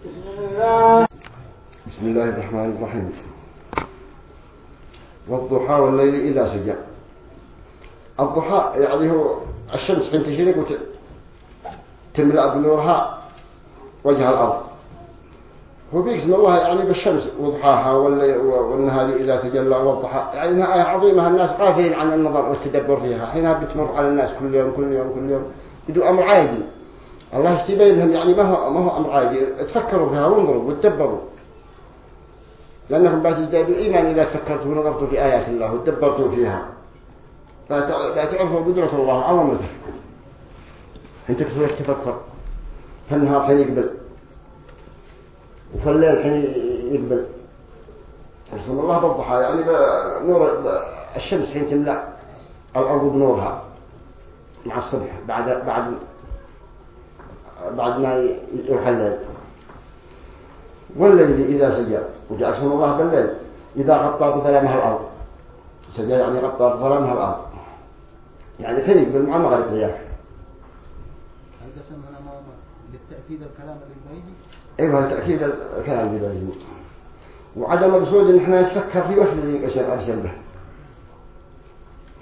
بسم الله الرحمن الرحيم. والضحى والليل إذا سجى. الضحى يعني هو الشمس حين تشرق وتملأ بنورها وجه الأرض. هو بيقسم الله يعني بالشمس وضحاها والنهار إذا تجلى والضحى. يعني إنها آية عظيمة الناس غافلين عن النظر والتدبر فيها. حينها بتمر على الناس كل يوم كل يوم كل يوم. بدون أمر عادي. الله يستبين لهم يعني ما هو ما هو أمر عادي. تفكروا فيها وانظروا وتدبروا. لأنكم بعد تزدادوا إيمان إذا تفكرتوا ونظرتوا في آيات الله وتدبرتوا فيها. فتعرفوا قدرة الله عظمته انت كثير تفكر. فالنهار حين يقبل. وفالليل حين يقبل. رسول الله بالضحى يعني نور الشمس حين تملأ. الأرض بنورها. مع الصبح بعد بعد بعد ما يروح الليل والليل إذا سجى وجاء اسم الله بالليل إذا غطى بظلامها الأرض. سجى يعني غطى بظلامها الأرض. يعني فين يقبل مع المغرب هل قسم هنا ما بالتأكيد الكلام البيجي أيوه تأكيد الكلام البيجي وعدم مقصود إن إحنا نتفكر في وش اللي ارسل به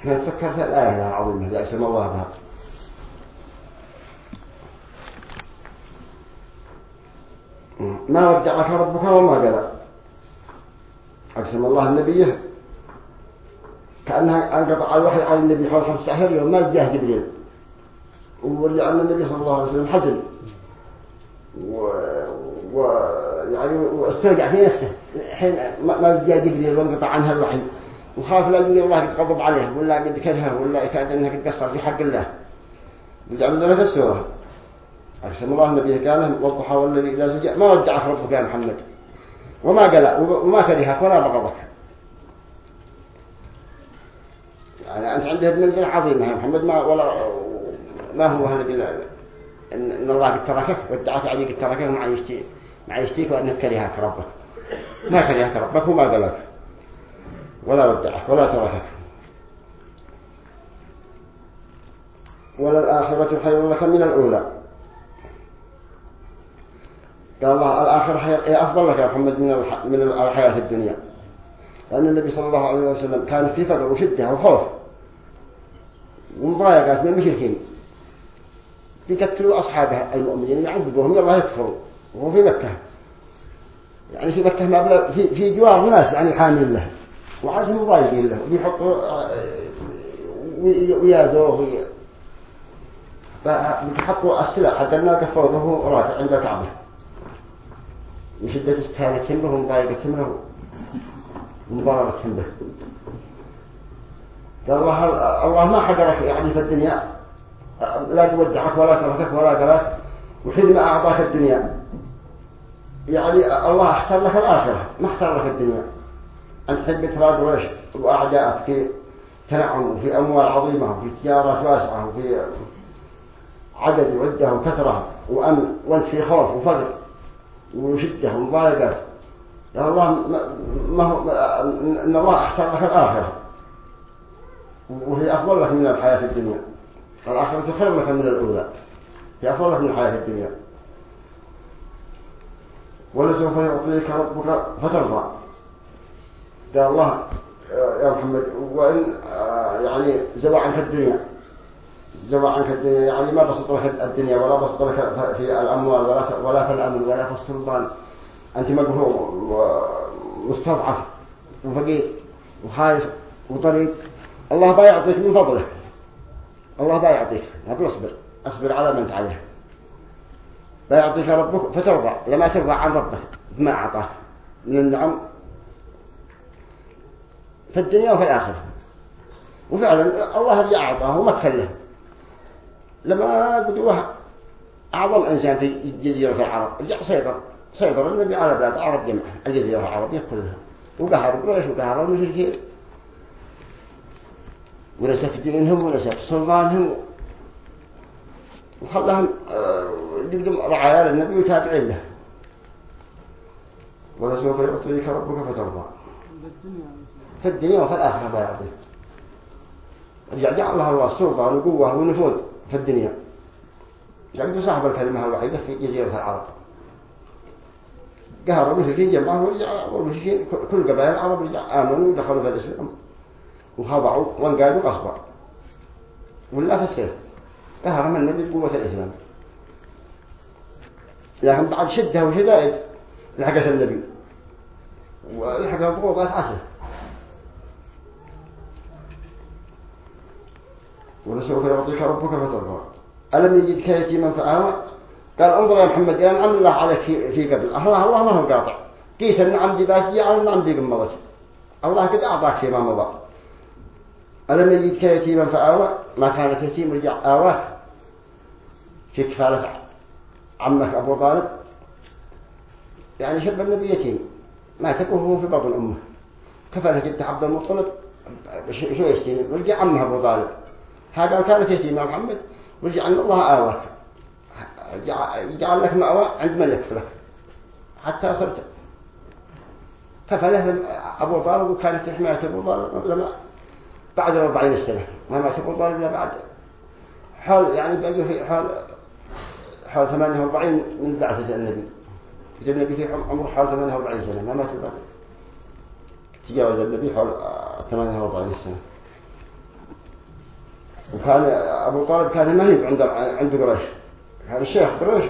إحنا نتفكر في الآية العظيمة اللي أسم الله بها. ما ودعك ربك وما قال أقسم الله النبي كأنها أنقطع الوحي عن النبي حول 15 يوم. ما جاء جبريل. ولأن النبي صلى الله عليه وسلم حزن. و... و... يعني واسترجع في نفسه. حين ما جاء جبريل وانقطع عنها الوحي. وخاف لا الله قد عليه ولا قد كره ولا يكاد انه قد في حق الله. وجعل ذلك السورة. أقسم الله النبي قال والضحى والذي إذا سجى. ما ودعك ربك يا محمد. وما قال وما كرهك ولا بغضك. يعني أنت عندك منزلة عظيمة يا محمد. ما ولا ما هو هذا إن الله قد تركك ودعك علي قد تركك مع يشتي مع يشتيك وأنك كرهك ربك. ما كرهك ربك وما قالك ولا ودعك ولا تركك. ولا الآخرة خير لك من الأولى. قال الله الآخرة هي أفضل لك يا محمد من من الحياة الدنيا. لأن النبي صلى الله عليه وسلم كان في فقر وشدة وخوف. ومضايقات من المشركين يقتلوا أصحابه المؤمنين يعذبوهم يلا يكفروا وهو في مكة. يعني في مكة مبلغ في في جوار ناس يعني حامل له. وعادهم مضايقين له. ويحطوا ويازوه فحطوا السلاح حتى الناس كفروا به رافع عند الكعبة من شدة استهانتهم به ومضايقتهم له ومضاربتهم به قال الله الله ما حقرك يعني في الدنيا. لا تودعك ولا تركك ولا قالك وحين ما أعطاك الدنيا. يعني الله اختار لك الآخرة. ما اختار لك الدنيا. أنت تحب تراض ويش وأعداءك في تنعم وفي أموال عظيمة وفي تجارات واسعة وفي عدد وعدة وكثرة وأمن وأنت في خوف وفقر. وشدة ومضايقات يا الله ما هو إن الله اختار لك الآخرة. وهي أفضل لك من الحياة الدنيا. الآخرة خير لك من الأولى. هي أفضل لك من الحياة الدنيا. ولسوف يعطيك ربك فترضى. قال الله يا محمد وإن يعني زوى عنك الدنيا. زوى عنك الدنيا يعني ما بسط لك الدنيا ولا بسط لك في الأموال ولا ولا في الأمن ولا في السلطان أنت مقهور ومستضعف وفقير وخايف وطريق. الله بيعطيك من فضله. الله بيعطيك نقول اصبر. اصبر على ما انت عليه بيعطيك ربك فترضى. لما ترضى عن ربك بما أعطاك من النعم. في الدنيا وفي الآخرة. وفعلا الله اللي أعطاه ومكن له. لما قدوه أعظم إنسان في جزيرة العرب رجع سيطر سيطر النبي على بلاد العرب جمعها الجزيرة العربية كلها وقهر قريش وقهر المشركين ونسف دينهم ونسف سلطانهم. وخلاهم يقدم رعايا للنبي وتابعين له. ولسوف يعطيك ربك فترضى. في الدنيا وفي الآخرة بيعطيك جعل الله السلطان وقوة ونفوذ. في الدنيا. جعل صاحب الكلمة الوحيدة في جزيرة العرب. قهروا المشركين جمعهم والمشركين كل قبائل العرب آمنوا ودخلوا في الإسلام. وخضعوا وانقادوا قصبا ولا في السيف. قهر من النبي بقوة الإسلام. لكن بعد شدة وشدائد لحقت النبي. ولحقها بقوة عسل ولسوف يعطيك ربك فترضى. ألم يجدك يتيما فآوى؟ قال انظر يا محمد إلى نعم الله عليك في قبل. الله الله ما هو قاطع. قيس النعم دي باسجي على النعم دي قمضت الله قد أعطاك فيما مضى. ألم يجدك يتيما فآوى؟ ما كانت يتيم رجع آواك في كفالة عمك أبو طالب. يعني شب النبي يتيم. ما تكون في بطن أمه. كفالة جدت عبد المطلب. شو يشتين؟ رجع عمه أبو طالب. هذا كانت يتيم محمد ورجع أن الله آواك جعل لك مأوى عند من يكفلك حتى صرت كفله أبو طالب وكانت حماية أبو طالب لما بعد أربعين سنة. ما مات أبو طالب إلا بعد. حول يعني بقي في حول حول 48 من بعثة النبي. إذا النبي في عمره حول 48 سنة ما مات بعد. تجاوز النبي حول 48 سنة. وكان أبو طالب كان مهيب عند عند قريش. كان الشيخ قريش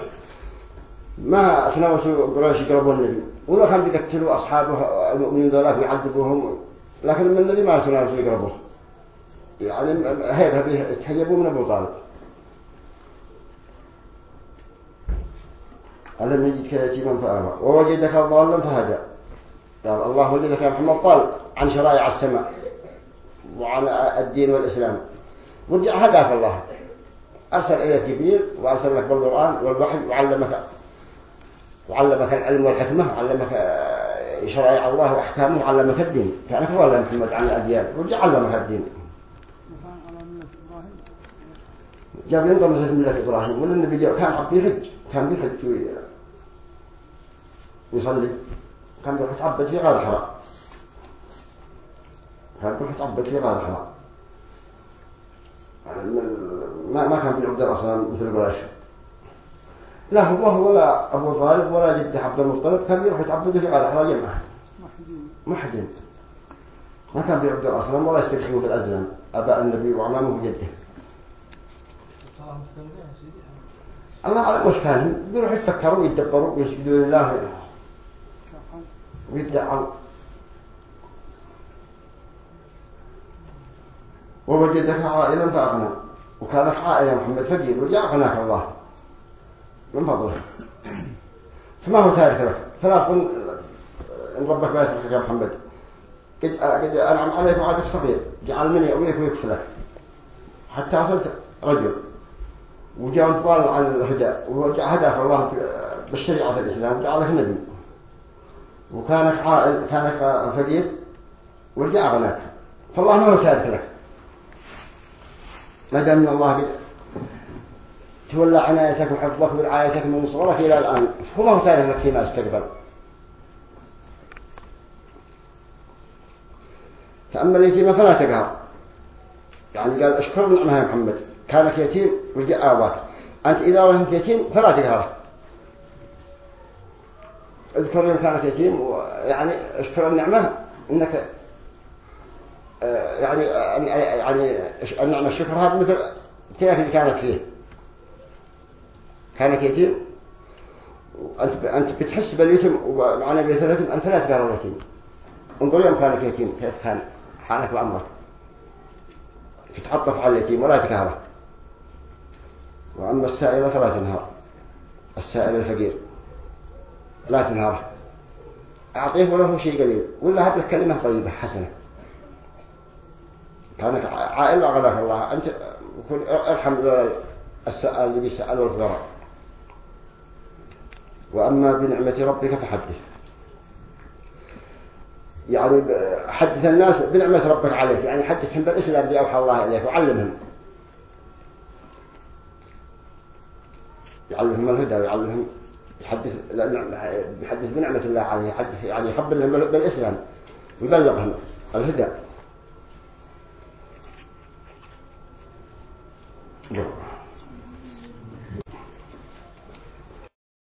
ما تناوسوا قريش يقربوا النبي ولا كان بيقتلوا أصحابه المؤمنين ذولا ويعذبوهم لكن من النبي ما تناوسوا يقربوه يعني هيبها به تحجبوا من أبو طالب. ألم يجدك يتيما فآوى ووجدك ضالا فهدى. قال الله وجدك يا محمد طال عن شرائع السماء وعن الدين والإسلام. ورجع هداك الله. أرسل إليك جبريل وأرسل لك بالقرآن والوحي وعلمك وعلمك العلم والحكمة وعلمك شرائع الله وأحكامه وعلمك الدين. كأنك هو الله محمد عن الأديان. ورجع علمك الدين. جاب ينظر مثل ملة إبراهيم. ولا النبي كان عبد يحج. كان بيحج ويصلي كان بيروح يتعبد في غار الحرام. كان بيروح يتعبد في غار الحرام. ما ما كان بيعبد الأصنام مثل قريش لا هو ولا أبو طالب ولا جد عبد المطلب كان يروح يتعبد في غار الحرام جمعه محدين ما كان بيعبد الأصنام ولا يستكشفوا بالأزلام أباء النبي وعمامه وجده الله أعلم وش كان. بيروح يتفكروا ويتدبروا ويسجدوا لله. ويدعوا. ووجدك عائلا فأغنى وكانك عائلا محمد فقير وجاء أغناك الله. من فضله. فما هو تارك لك فلا تقول إن ربك ما يا محمد. قد قد أنعم عليك وعادك صغير جعل مني أوليك ويكفلك حتى وصلت رجل. وجاء انطبال عن الهدى. هداك الله بالشريعة الإسلام جعلك نبي. وكانك عائل كانك فقير ورجع غناك فالله ما هو سارك لك ما دام الله قد تولى عنايتك وحفظك ورعايتك من صغرك إلى الآن. هو سارك لك فيما استقبل فأما اليتيم فلا تقهر. يعني قال أشكر نعمها يا محمد. كانك يتيم ورجع آواك أنت إذا رهنت يتيم فلا تقهره اذكر يوم كانت يتيم يعني أشكر النعمة إنك يعني يعني النعمة الشكر هذا مثل كيف اللي كانت فيه. كانت يتيم أنت أنت بتحس باليتيم ومعنى باليتيم أنت لا تقهر اليتيم انظر يوم كانك يتيم كيف كان حالك وعمرك. تتعطف على اليتيم ولا تكهره وأما السائل فلا تنهار. السائل الفقير لا تنهاره. أعطيه وله شيء قليل. ولا هات لك كلمة طيبة حسنة. كانك عائل أغلاك الله. أنت ارحم السائل اللي بيسأل والفقراء وأما بنعمة ربك فحدث. يعني حدث الناس بنعمة ربك عليك. يعني حدثهم بالإسلام اللي أوحى الله إليك وعلمهم. يعلمهم الهدى ويعلمهم يحدث يحدث بنعمة الله عليه. يحدث يعني يخبر لهم بالإسلام. ويبلغهم الهدى.